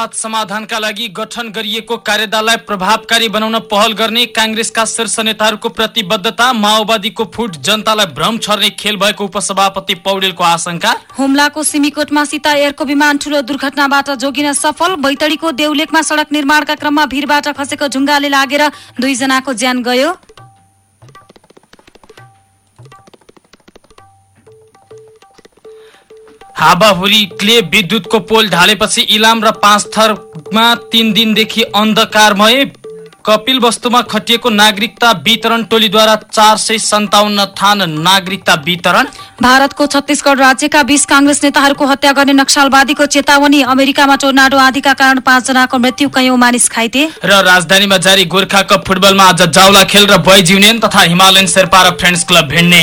विवाद समाधानका लागि गठन गरिएको कार्यदललाई प्रभावकारी बनाउन पहल गर्ने काङ्ग्रेसका शीर्ष नेताहरूको प्रतिबद्धता माओवादीको फुट जनतालाई भ्रम छर्ने खेल भएको उपसभापति पौडेलको आशंका। हुम्लाको सिमीकोटमा सीता एयरको विमान ठूलो दुर्घटनाबाट जोगिन सफल। बैतडीको देउलेकमा सड़क निर्माणका क्रममा भिरबाट खसेको ढुङ्गाले लागेर दुईजनाको ज्यान गयो। हावाहुरीले विद्युतको पोल ढालेपछि इलाम र पाँच थरमा तीन दिनदेखि अन्धकारमय कपिल वस्तुमा खटिएको नागरिकता वितरण टोलीद्वारा चार सय सन्ताउन्न थान नागरिकता वितरण। भारतको छत्तीसगढ राज्यका बीस काङ्ग्रेस नेताहरूको हत्या गर्ने नक्सलवादीको चेतावनी अमेरिकामा टोर्नाडो आदिका कारण पाँचजनाको मृत्यु कैयौं मानिस घाइते। र राजधानीमा जारी गोर्खा कप फुटबलमा आज जाउला खेल र बोइज युनियन तथा हिमालयन शेर्पा र फ्रेन्ड्स क्लब भिड्ने।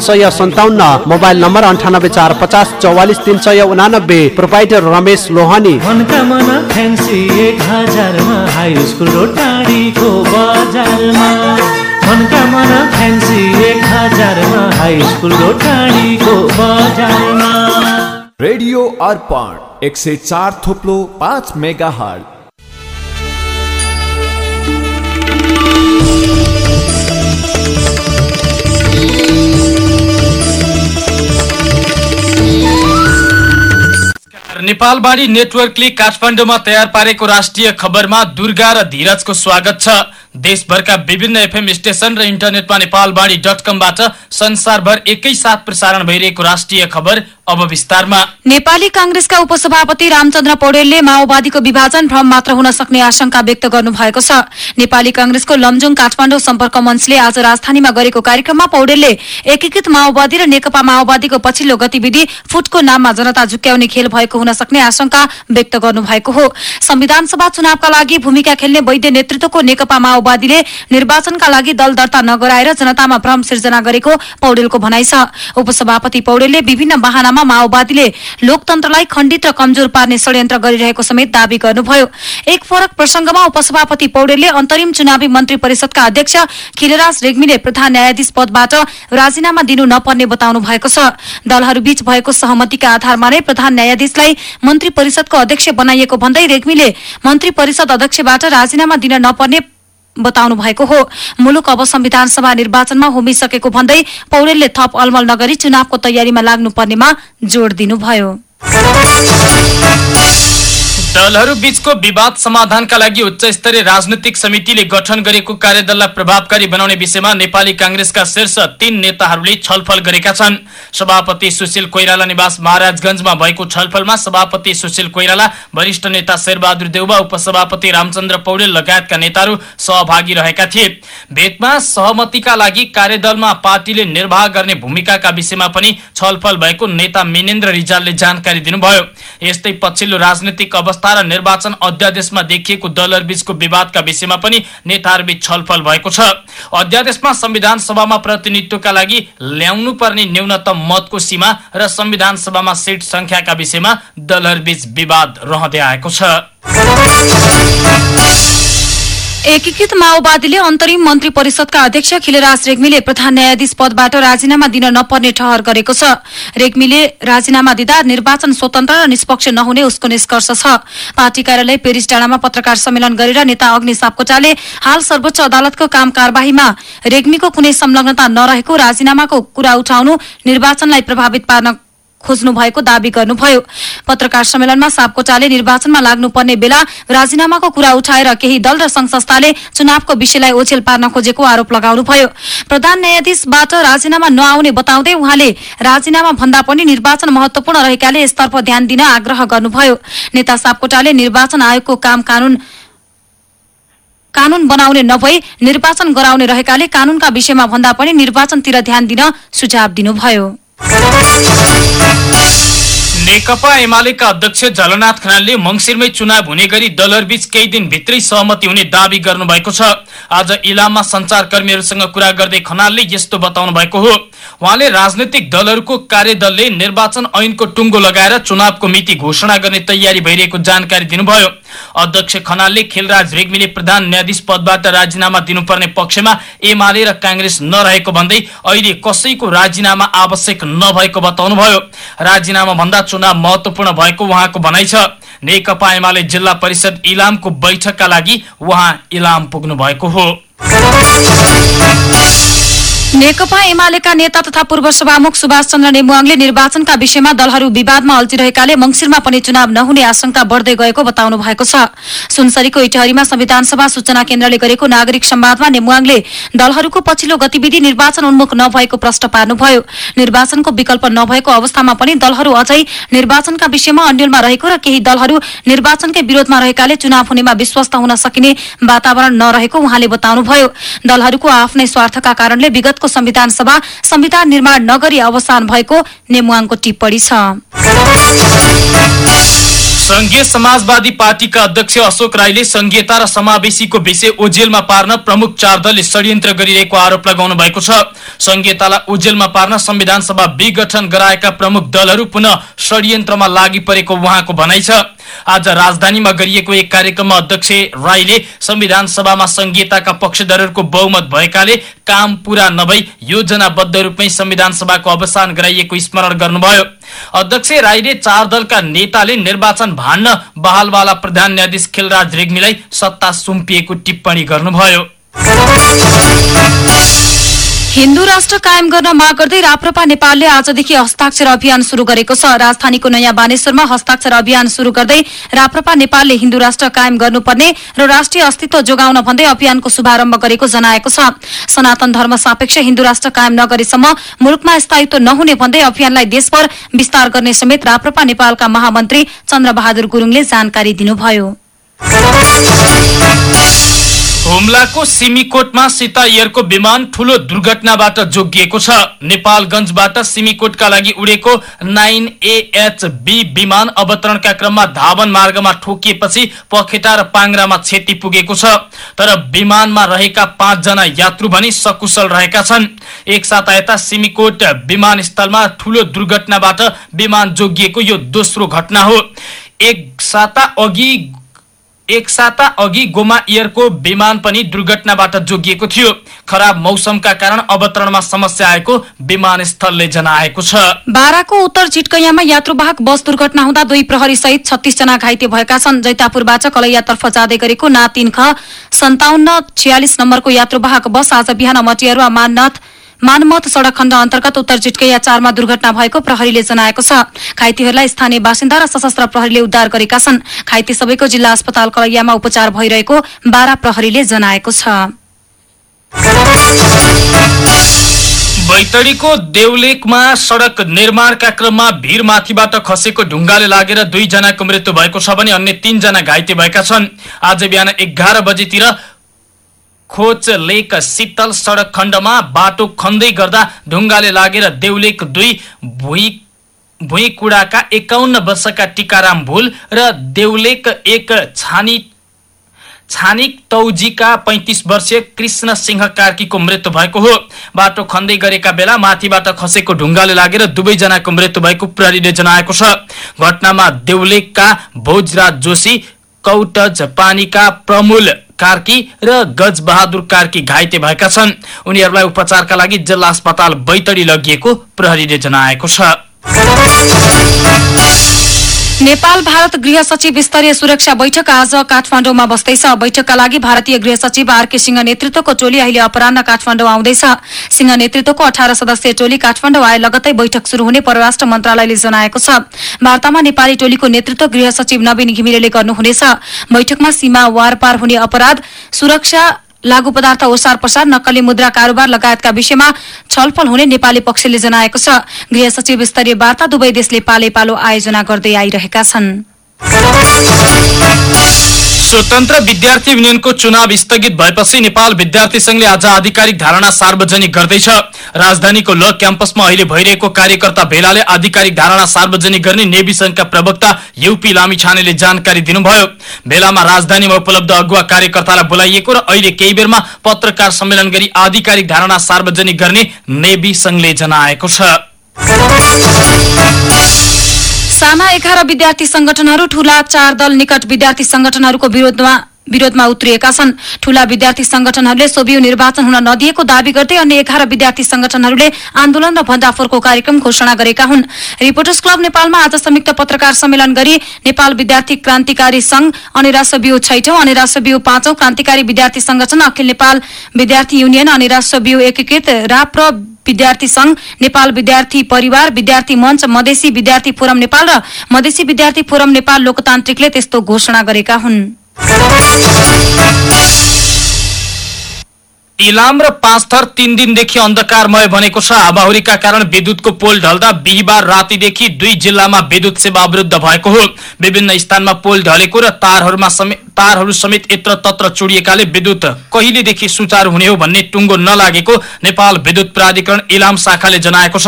सय सन्ताउन्न मोबाइल नम्बर अन्ठानब्बे चार पचास चौवालिस तिन सय उनानब्बे प्रोपाइटर रमेश लोहानी। रेडियो अर्पण एक सय चार थोप्लो पाँच मेगा हट नेपालवाणी नेटवर्कले काठमाडौँमा तयार पारेको राष्ट्रिय खबरमा दुर्गा र धीरजको स्वागत छ। देशभरका विभिन्न एफएम स्टेशन र इन्टरनेटमा नेपालवाणी डट कमबाट संसारभर एकैसाथ प्रसारण भइरहेको राष्ट्रिय खबर अब नेपाली काङ्ग्रेसका उपसभापति रामचन्द्र पौडेलले माओवादीको विभाजन भ्रम मात्र हुन सक्ने आशंका व्यक्त गर्नु भएको छ। नेपाली काङ्ग्रेसको लमजुङ काठमाडौँ सम्पर्क मञ्चले आज राजधानीमा गरेको कार्यक्रममा पौडेलले एकीकृत माओवादी र नेकपा माओवादीको पछिल्लो गतिविधि फुटको नाममा जनता झुक्याउने खेल भएको हुन सक्ने आशंका व्यक्त गर्नु भएको हो। संविधान सभा चुनावका लागि भूमिका खेल्ने वैद्य नेतृत्वको नेकपा माओवादीले निर्वाचनका लागि दल दर्ता नगराएर जनतामा भ्रम सिर्जना गरेको पौडेलको भनाइ छ। उपसभापति पौडेलले विभिन्न वाहनामा माओवादीले लोकतन्त्रलाई खण्डित र कमजोर पार्ने षड्यन्त्र गरिरहेको समेत दावी गर्नुभयो। एक फरक प्रसंगमा उपसभापति पौडेलले अन्तरिम चुनावी मन्त्री परिषदका अध्यक्ष खिलराज रेग्मीले प्रधान न्यायाधीश पदबाट राजीनामा दिनु नपर्ने बताउनु भएको छ। दलहरूबीच भएको सहमतिका आधारमा नै प्रधान न्यायाधीशलाई मन्त्री परिषदको अध्यक्ष बनाइएको भन्दै रेग्मीले मन्त्री परिषद अध्यक्षबाट राजीनामा दिन नपर्ने बताउनु भएको हो। मुलुक अब संविधान सभा निर्वाचनमा होमिसकेको भन्दै पौडेलले थप अलमल नगरी चुनावको तयारीमा लाग्नुपर्नेमा जोड़ दिनुभयो। दलहरू बीचको विवाद समाधानका लागि उच्च स्तरीय राजनैतिक समितिले गठन गरेको कार्यदललाई प्रभावकारी बनाउने विषयमा नेपाली कांग्रेसका शीर्ष तीन नेताहरूले छलफल गरेका छन्। सभापति सुशील कोइराला निवास महाराजगंजमा भएको छलफलमा सभापति सुशील कोइराला वरिष्ठ नेता शेरबहादुर देउबा उपसभापति रामचन्द्र पौडेल लगायतका नेताहरू सहभागी रहेका थिए। भेटमा सहमतिका लागि कार्यदलमा पार्टीले निर्वाह गर्ने भूमिकाका विषयमा पनि छलफल भएको नेता मिनेन्द्र रिजालले जानकारी दिनुभयो। यस्तै पछिल्लो राजनैतिक अवस्था र निर्वाचन अध्यादेशमा देखिएको दलहरूबीचको विवादका विषयमा पनि नेताहरूबीच छलफल भएको छ। अध्यादेशमा संविधान सभामा प्रतिनिधित्वका लागि ल्याउनु पर्ने न्यूनतम मतको सीमा र संविधान सभामा सिट संख्याका विषयमा दलहरूबीच विवाद रहँदै आएको छ। एकीकृत माओवादीले अन्तरिम मन्त्री परिषदका अध्यक्ष खिलराज रेग्मीले प्रधान न्यायाधीश पदबाट राजीनामा दिन नपर्ने ठहर गरेको छ। रेग्मीले राजीनामा दिँदा निर्वाचन स्वतन्त्र र निष्पक्ष नहुने उसको निष्कर्ष छ। पार्टी कार्यालय पेरिस डाँडामा पत्रकार सम्मेलन गरेर नेता अग्नि सापकोटाले हाल सर्वोच्च अदालतको काम कार्यवाहीमा रेग्मीको कुनै संलग्नता नरहेको राजीनामाको कुरा उठाउनु निर्वाचनलाई प्रभावित पार्न खोज्नु भएको दावी गर्नुभयो। पत्रकार सम्मेलनमा सापकोटाले निर्वाचनमा लाग्नुपर्ने बेला राजीनामाको कुरा उठाएर केही दल र संघ संस्थाले चुनावको विषयलाई ओछेल पार्न खोजेको आरोप लगाउनुभयो प्रधान न्यायाधीशबाट राजीनामा नआउने बताउँदै उहाँले राजीनामा भन्दा पनि निर्वाचन महत्वपूर्ण रहेकाले यसतर्फ ध्यान दिन आग्रह गर्नुभयो। नेता सापकोटाले निर्वाचन आयोगको काम कानून कानून बनाउने नभई निर्वाचन गराउने रहेकाले कानूनका विषयमा भन्दा पनि निर्वाचनतिर ध्यान दिन सुझाव दिनुभयो। ちょっと! नेकपा एमालेका अध्यक्ष झलनाथ खनालले मंगिरमै चुनाव हुने गरी दलहरूबीच केही दिन भित्रै सहमति हुने दावी गर्नुभएको छ। आज इलाममा संचारकर्मीहरूसँग कुरा गर्दै खनालले यस्तो बताउनु भएको हो। उहाँले राजनैतिक दलहरूको कार्यदलले निर्वाचन ऐनको टुङ्गो लगाएर चुनावको मिति घोषणा गर्ने तयारी भइरहेको जानकारी दिनुभयो। अध्यक्ष खनालले खेलराज रेग्मीले प्रधान न्यायाधीश पदबाट राजीनामा दिनुपर्ने पक्षमा एमाले र काङ्ग्रेस नरहेको भन्दै अहिले कसैको राजीनामा आवश्यक नभएको बताउनुभयो। राजीनामा भन्दा चुनाव महत्वपूर्ण भएको उहाँको भनाइ छ। नेकपा एमाले जिल्ला परिषद इलामको बैठकका लागि उहाँ इलाम पुग्नु भएको हो। नेकपा एमालेका नेता तथा पूर्व सभामुख सुभाष चन्द्र नेमुवाङले निर्वाचनका विषयमा दलहरू विवादमा अल्झिरहेकाले मंगिरमा पनि चुनाव नहुने आशंका बढ्दै गएको बताउनु भएको छ। सुनसरीको इटहरीमा संविधान सभा सूचना केन्द्रले गरेको नागरिक संवादमा नेमुवाङले दलहरूको पछिल्लो गतिविधि निर्वाचन उन्मुख नभएको प्रश्न पार्नुभयो। निर्वाचनको विकल्प नभएको अवस्थामा पनि दलहरू अझै निर्वाचनका विषयमा अन्यलमा रहेको र केही दलहरू निर्वाचनकै विरोधमा रहेकाले चुनाव हुनेमा विश्वस्त हुन सकिने वातावरण नरहेको उहाँले बताउनुभयो। दलहरूको आफ्नै स्वार्थका कारणले विगतको संविधान सभा संविधान निर्माण नगरी अवसान भएको नेमुवाङको टिप्पणी छ। संघीय समाजवादी पार्टीका अध्यक्ष अशोक राईले संघीयता र समावेशीको विषय ओझेलमा पार्न प्रमुख चार दलले षड्यन्त्र गरिरहेको आरोप लगाउनु भएको छ। संघीयतालाई ओझेलमा पार्न संविधान सभा विघटन गराएका प्रमुख दलहरू पुनः षड्यन्त्रमा लागि परेको उहाँको भनाइ छ। आज राजधानीमा गरिएको एक कार्यक्रममा अध्यक्ष राईले संविधान सभामा संघीयताका पक्षधरहरूको बहुमत भएकाले काम पूरा नभई योजनाबद्ध रूपमै संविधान सभाको अवसान गराइएको स्मरण गर्नुभयो। अध्यक्ष राईले चार दलका नेताले निर्वाचन भान्न बहालवाला प्रधान न्यायाधीश खेलराज रेग्मीलाई सत्ता सुम्पिएको टिप्पणी गर्नुभयो। हिन्दू राष्ट्र कायम गर्न माग गर्दै राप्रपा नेपालले आजदेखि हस्ताक्षर अभियान शुरू गरेको छ। राजधानीको नयाँ बानेश्वरमा हस्ताक्षर अभियान शुरू गर्दै राप्रपा नेपालले हिन्दू राष्ट्र कायम गर्नुपर्ने र राष्ट्रिय अस्तित्व जोगाउन भन्दै अभियानको शुभारम्भ गरेको जनाएको छ। सनातन धर्म सापेक्ष हिन्दू राष्ट्र कायम नगरेसम्म मुलुकमा स्थायित्व नहुने भन्दै अभियानलाई देशभर विस्तार गर्ने समेत राप्रपा नेपालका महामन्त्री चन्द्रबहादुर गुरूङले जानकारी दिनुभयो। हुम्लाको सिमीकोटमा सीता एयरको विमान ठूलो दुर्घटनाबाट जोगिएको छ। नेपालगंजबाट सिमीकोटका लागि उडेको नाइन एएचबी विमान अवतरणका क्रममा धावन मार्गमा ठोकिएपछि पखेटा र पाङ्रामा क्षति पुगेको छ। तर विमानमा रहेका पाँचजना यात्रु भने सकुशल रहेका छन्। एक साता सिमीकोट विमानस्थलमा ठूलो दुर्घटनाबाट विमान जोगिएको यो दोस्रो घटना हो। एक साता अघि एक साता अघि गोमा एयरको विमान पनि दुर्घटनाबाट जोगिएको थियो। खराब मौसमका कारण अवतरणमा समस्या आएको विमानस्थलले जनाएको छ। बाराको उत्तर चिटकैयामा यात्रुवाहक बस दुर्घटना हुँदा दुई प्रहरी सहित छत्तीस जना घाइते भएका छन्। जैतापुरबाट कलैयातर्फ जाँदै गरेको ना तीन ख सन्ताउन्न छयालिस नम्बरको यात्रुवाहक बस आज बिहान मटियारुवा माननाथ मानमत सड़क खण्ड अन्तर्गत उत्तर चिटकैया चारमा दुर्घटना भएको प्रहरीले जनाएको छ। घाइतेहरूलाई स्थानीय बासिन्दा र सशस्त्र प्रहरीले उद्धार गरेका छन्। घाइते सबैको जिल्ला अस्पताल कलैयामा उपचार भइरहेको बारा प्रहरीले जनाएको छ। बैतडीको देउलेकमा सड़क निर्माणका क्रममा भीरमाथिबाट खसेको ढुङ्गाले लागेर दुईजनाको मृत्यु भएको छ भने अन्य तीनजना घाइते भएका छन्। आज बिहान एघार बजेतिर खोच लेक शीतल सड़क खण्डमा बाटो खन्दै गर्दा ढुङ्गाले लागेर देउलेक दुई भुइँ भुइँकुडाका एकाउन्न वर्षका टिकाराम भुल र देउलेक एक छानी छानिक तौजीका पैंतिस वर्षीय कृष्ण सिंह कार्कीको मृत्यु भएको हो। बाटो खन्दै गरेका बेला माथिबाट खसेको ढुङ्गाले लागेर दुवैजनाको मृत्यु भएको प्रहरीले जनाएको छ। घटनामा देउलेकका भोजराज जोशी कौटज पानीका प्रमुल कार्की र गजबहादुर कार्की घाइते भएका छन्। उनीहरूलाई उपचारका लागि जिल्ला अस्पताल बैतडी लगिएको प्रहरीले जनाएको छ। नेपाल भारत गृह सचिव स्तरीय सुरक्षा बैठक आज काठमाडौँमा बस्दैछ। बैठकका लागि भारतीय गृह सचिव आरके सिंह नेतृत्वको टोली अहिले अपरान्न काठमाडौँ आउँदैछ। सिंह नेतृत्वको अठार सदस्यीय टोली काठमाडौँ आए लगतै बैठक शुरू हुने परराष्ट्र मन्त्रालयले जनाएको छ। वार्तामा नेपाली टोलीको नेतृत्व गृह सचिव नवीन घिमिरेले गर्नुहुनेछ। बैठकमा सीमा वारपार हुने अपराध सुरक्षा लागू पदार्थ ओसार पसार नक्कली मुद्रा कारोबार लगायतका विषयमा छलफल हुने नेपाली पक्षले जनाएको छ। गृह सचिव स्तरीय वार्ता दुवै देशले पाले पालो आयोजना गर्दै आइरहेका छन्। स्वतन्त्र विद्यार्थी युनियनको चुनाव स्थगित भएपछि नेपाल विद्यार्थी संघले आज आधिकारिक धारणा सार्वजनिक गर्दैछ। राजधानीको ल क्याम्पसमा अहिले भइरहेको कार्यकर्ता भेलाले आधिकारिक धारणा सार्वजनिक गर्ने नेवी संघका प्रवक्ता युपी लामिछानेले जानकारी दिनुभयो। भेलामा राजधानीमा उपलब्ध अगुवा कार्यकर्तालाई बोलाइएको र अहिले केही बेरमा पत्रकार सम्मेलन गरी आधिकारिक धारणा सार्वजनिक गर्ने नेवी संघले जनाएको छ। साना एघार विद्यार्थी संगठनहरू ठूला चार दल निकट विद्यार्थी संगठनहरूको विरोधमा विरोधमा उत्रिएका छन्। ठूला विद्यार्थी संगठनहरूले सोभियो निर्वाचन हुन नदिएको दावी गर्दै अन्य एघार विद्यार्थी संगठनहरूले आन्दोलन र भण्डाफोरको कार्यक्रम घोषणा गरेका हुन्। रिपोर्टर्स क्लब नेपालमा आज संयुक्त पत्रकार सम्मेलन गरी नेपाल विद्यार्थी क्रान्तिकारी संघ अनिराश्र बिउ छैठौं अनिराश्र बिउ पाँचौं क्रान्तिकारी विद्यार्थी संगठन अखिल नेपाल विद्यार्थी युनियन अनिराश्र बिउ एकीकृत राप र विद्यार्थी संघ नेपाल विद्यार्थी परिवार विद्यार्थी मञ्च मधेसी विद्यार्थी फोरम नेपाल र मधेसी विद्यार्थी फोरम नेपाल लोकतान्त्रिकले त्यस्तो घोषणा गरेका हुन्। इलाम र पाँचथर तीन दिनदेखि अन्धकारमय बनेको छ। हावाहुरीका कारण विद्युतको पोल ढल्दा बिहिबार रातिदेखि दुई जिल्लामा विद्युत सेवा अवरुद्ध भएको हो। विभिन्न स्थानमा पोल ढलेको र तारहरूमा समेत तारहरू समेत यत्र तत्र चुडिएकाले विद्युत। कहिलेदेखि सुचारू हुने हो भन्ने टुङ्गो नलागेको नेपाल विद्युत प्राधिकरण इलाम शाखाले जनाएको छ।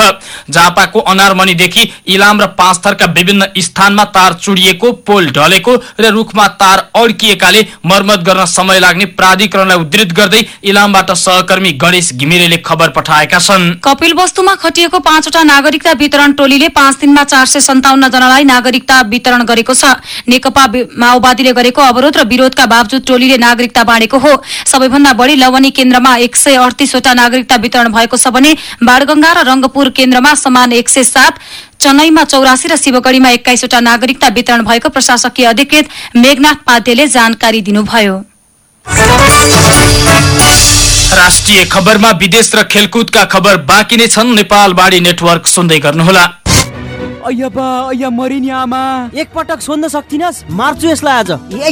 झापाको अनारमणीदेखि इलाम र पाँचथरका विभिन्न स्थानमा तार चुडिएको पोल ढलेको र रुखमा तार अड्किएकाले मर्मत गर्न समय लाग्ने प्राधिकरणलाई उद्धृत गर्दै इलामबाट सहकर्मी गणेश घिमिरेले खबर पठाएका छन्। कपिल वस्तुमा खटिएको पाँचवटा नागरिकता वितरण टोलीले पाँच दिनमा चार सय सन्ताउन्न जनालाई नागरिकता वितरण गरेको छ। नेकपा माओवादीले गरेको अवरोध र विरोधका बावजुद टोलीले नागरिकता बाँडेको हो। सबैभन्दा बढी लवनी केन्द्रमा एक सय अडतिसवटा नागरिकता वितरण भएको छ भने बाणगंगा र रंगपुर केन्द्रमा समान एक सय सात चेन्नईमा चौरासी र शिवगढ़ीमा एक्काइसवटा नागरिकता वितरण भएको प्रशासकीय अधिकृत मेघनाथ पाध्यले जानकारी दिनुभयो। राष्ट्रिय खबरमा विदेश र खेलकुदका खबर बाँकी नै छन्। नेपाल बाढी नेटवर्क सुन्दै गर्नुहोला। अಯ್या बा अಯ್या मरि नि आमा? एकपटक सोध्न सक्थिनस् मार्छु यसलाई आज। ए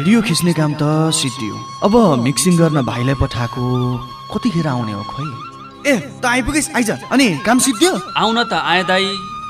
भिडियो खिच्ने काम त सिद्धियो अब मिक्सिङ गर्न भाइलाई पठाएको कतिखेर आउने हो खोइ? ए त आइपुगेस् आइज। अनि काम सिद्धियो? आउन त आए दाई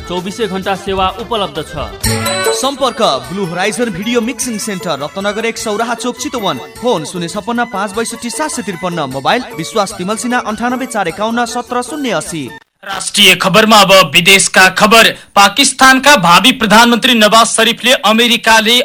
चौबिसै घन्टा सेवा उपलब्ध छ। सम्पर्क blue horizon video mixing centre Ratnagar एक सौराहा चोक चितवन। फोन शून्य छपन्न पाँच बैसठी सात सय त्रिपन्न मोबाइल विश्वास तिमल सिन्हा अन्ठानब्बे चार एकाउन्न सत्र शून्य असी राष्ट्रिय खबरमा अब विदेशका खबर। पाकिस्तानका भावी प्रधानमन्त्री नवाज शरीफले अमेरिकाले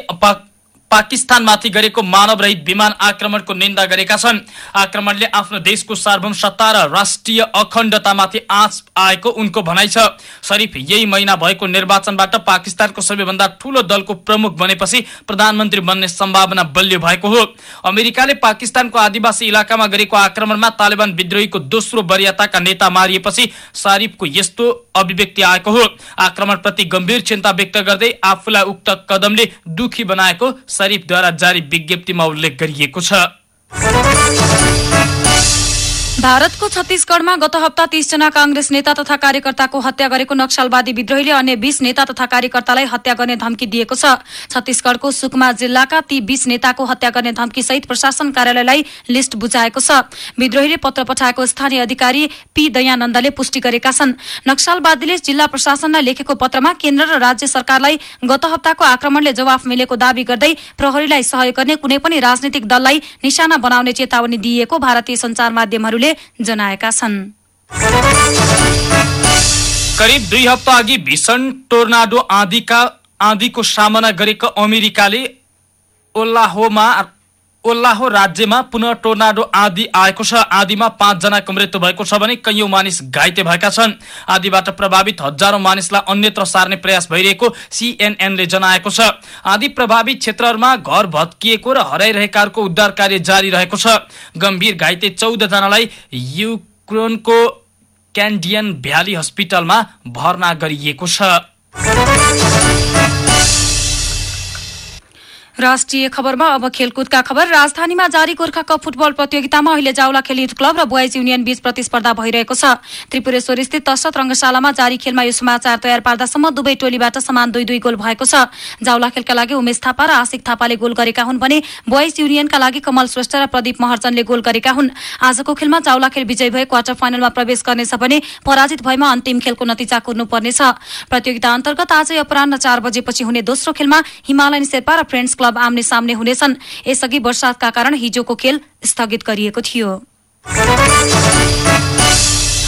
पाकिस्तानमाथि गरेको मानवरहित विमान आक्रमणको निन्दा गरेका छन्। आक्रमणले आफ्नो देशको सार्वभौम सत्ता र राष्ट्रिय अखण्डतामाथि आँच आएको उनको भनाइ छ। शरीफ यही महिना भएको निर्वाचनबाट पाकिस्तानको सबैभन्दा ठूलो दलको प्रमुख बनेपछि प्रधानमन्त्री बन्ने सम्भावना बलियो भएको हो। अमेरिकाले पाकिस्तानको आदिवासी इलाकामा गरेको आक्रमणमा तालिबान विद्रोहीको दोस्रो वरियताका नेता मारिएपछि शरीफको यस्तो अभिव्यक्ति आएको हो। आक्रमणप्रति गम्भीर चिन्ता व्यक्त गर्दै आफूलाई उक्त कदमले दुखी बनाएको शरीफद्वारा जारी विज्ञप्तिमा उल्लेख गरिएको छ। भारतको छत्तीसगढमा गत हप्ता तीसजना कांग्रेस नेता तथा कार्यकर्ताको हत्या गरेको नक्सलवादी विद्रोहीले अन्य बीस नेता तथा कार्यकर्तालाई हत्या गर्ने धम्की दिएको छ। छत्तीसगढको सुकमा जिल्लाका ती बीस नेताको हत्या गर्ने धम्की सहित प्रशासन कार्यालयलाई लिस्ट बुझाएको छ। विद्रोहीले पत्र पठाएको स्थानीय अधिकारी पी दयानन्दले पुष्टि गरेका छन्। नक्सलवादीले जिल्ला प्रशासनलाई लेखेको पत्रमा केन्द्र र राज्य सरकारलाई गत हप्ताको आक्रमणले जवाफ मिलेको दावी गर्दै प्रहरीलाई सहयोग गर्ने कुनै पनि राजनीतिक दललाई निशाना बनाउने चेतावनी दिइएको भारतीय संचार माध्यमहरूले जनाएका छन्। करिब दुई हप्ता अघि भीषण टोर्नाडो आँधीका आँधीको सामना गरेको अमेरिकाले ओल्लाहोमा ओल्लाहो राज्यमा पुनः टोर्नाडो आँधी आएको छ। आँधीमा पाँचजनाको मृत्यु भएको छ भने कैयौं मानिस घाइते भएका छन्। आँधीबाट प्रभावित हजारौं मानिसलाई अन्यत्र सार्ने प्रयास भइरहेको सीएनएनले जनाएको छ। आँधी प्रभावित क्षेत्रहरूमा घर भत्किएको र हराइरहेकाहरूको उद्धार कार्य जारी रहेको छ। गम्भीर घाइते चौध जनालाई युक्रेनको क्यान्डियन भ्याली हस्पिटलमा भर्ना गरिएको छ। राष्ट्रिय खबरमा अब खेलकुदका खबर। राजधानीमा जारी गोर्खा कप फुटबल प्रतियोगितामा अहिले जाउला खेल युथ क्लब र बोइज युनियन बीच प्रतिस्पर्धा भइरहेको छ। त्रिपुरेश्वर स्थित तसत रंगशालामा जारी खेलमा यो समाचार तयार पार्दासम्म दुवै टोलीबाट समान दुई दुई गोल भएको छ। जाउला खेलका लागि उमेश थापा र आशिक थापाले गोल गरेका हुन् भने बोइज युनियनका लागि कमल श्रेष्ठ र प्रदीप महर्जनले गोल गरेका हुन्। आजको खेलमा जाउला खेल विजय भए क्वार्टर फाइनलमा प्रवेश गर्नेछ भने पराजित भएमा अन्तिम खेलको नतिजा कुर्नुपर्नेछ। प्रतियोगिता अन्तर्गत आजै अपरान्न चार बजेपछि हुने दोस्रो खेलमा हिमालयन शेर्पा र फ्रेन्ड्स क्लब आम्ने सामने हुनेछन्। यसअघि वर्षातका कारण हिजोको खेल स्थगित गरिएको थियो।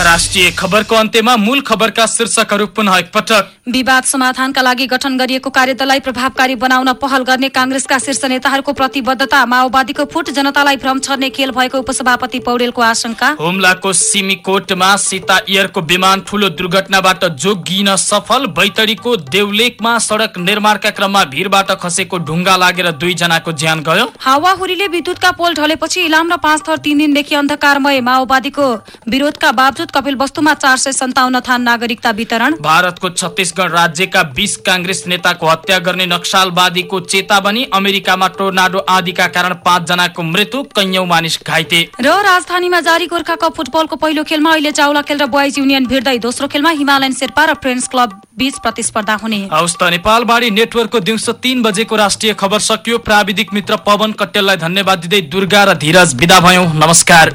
राष्ट्रिय खबरको अन्त्यमा मूल खबरका शीर्षकहरू पुनः एकपटक। विवाद समाधानका लागि गठन गरिएको कार्यदललाई प्रभावकारी बनाउन पहल गर्ने कांग्रेसका शीर्ष नेताहरूको प्रतिबद्धता माओवादीको फुट जनतालाई भ्रम छर्ने खेल भएको उपसभापति पौडेलको आशंका। हुम्लाको सिमीकोटमा सीता एयरको विमान ठूलो दुर्घटनाबाट जोगिन सफल बैतडीको देउलेकमा सड़क निर्माणका क्रममा भीरबाट खसेको ढुङ्गा लागेर दुईजनाको ज्यान गयो। हावाहुरीले विद्युतका पोल ढलेपछि इलाम र पाँच थर तीन दिनदेखि अन्धकारमय माओवादीको विरोधका बावजुद कपिल वस्तुमा चार सय सन्ताउन्न थान नागरिकता वितरण। भारतको छत्तीसगढ छत्तीसगढ राज्यका बीस काङ्ग्रेस नेताको हत्या गर्ने नक्सलवादीको चेतावनी अमेरिकामा टोर्नाडो आदिका कारण पाँचजनाको मृत्यु कैयौं मानिस घाइते। र राजधानीमा जारी गोर्खा कप फुटबलको पहिलो खेलमा अहिले चाउला खेल र बोइज युनियन भिड्दै दोस्रो खेलमा हिमालयन शेर्पा र फ्रेन्ड्स क्लब बीच प्रतिस्पर्धा हुने। हवस् त नेपालबाडी नेटवर्कको दिउँसो तीन बजेको राष्ट्रिय खबर सकियो। प्राविधिक मित्र पवन कट्टेललाई धन्यवाद दिँदै दुर्गा र धीरज विदा भयौँ। नमस्कार।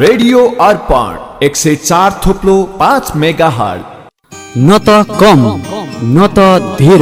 रेडियो अर्पण एक सय चार थोप्लो पाँच मेगा हल न त कम न त धेरै।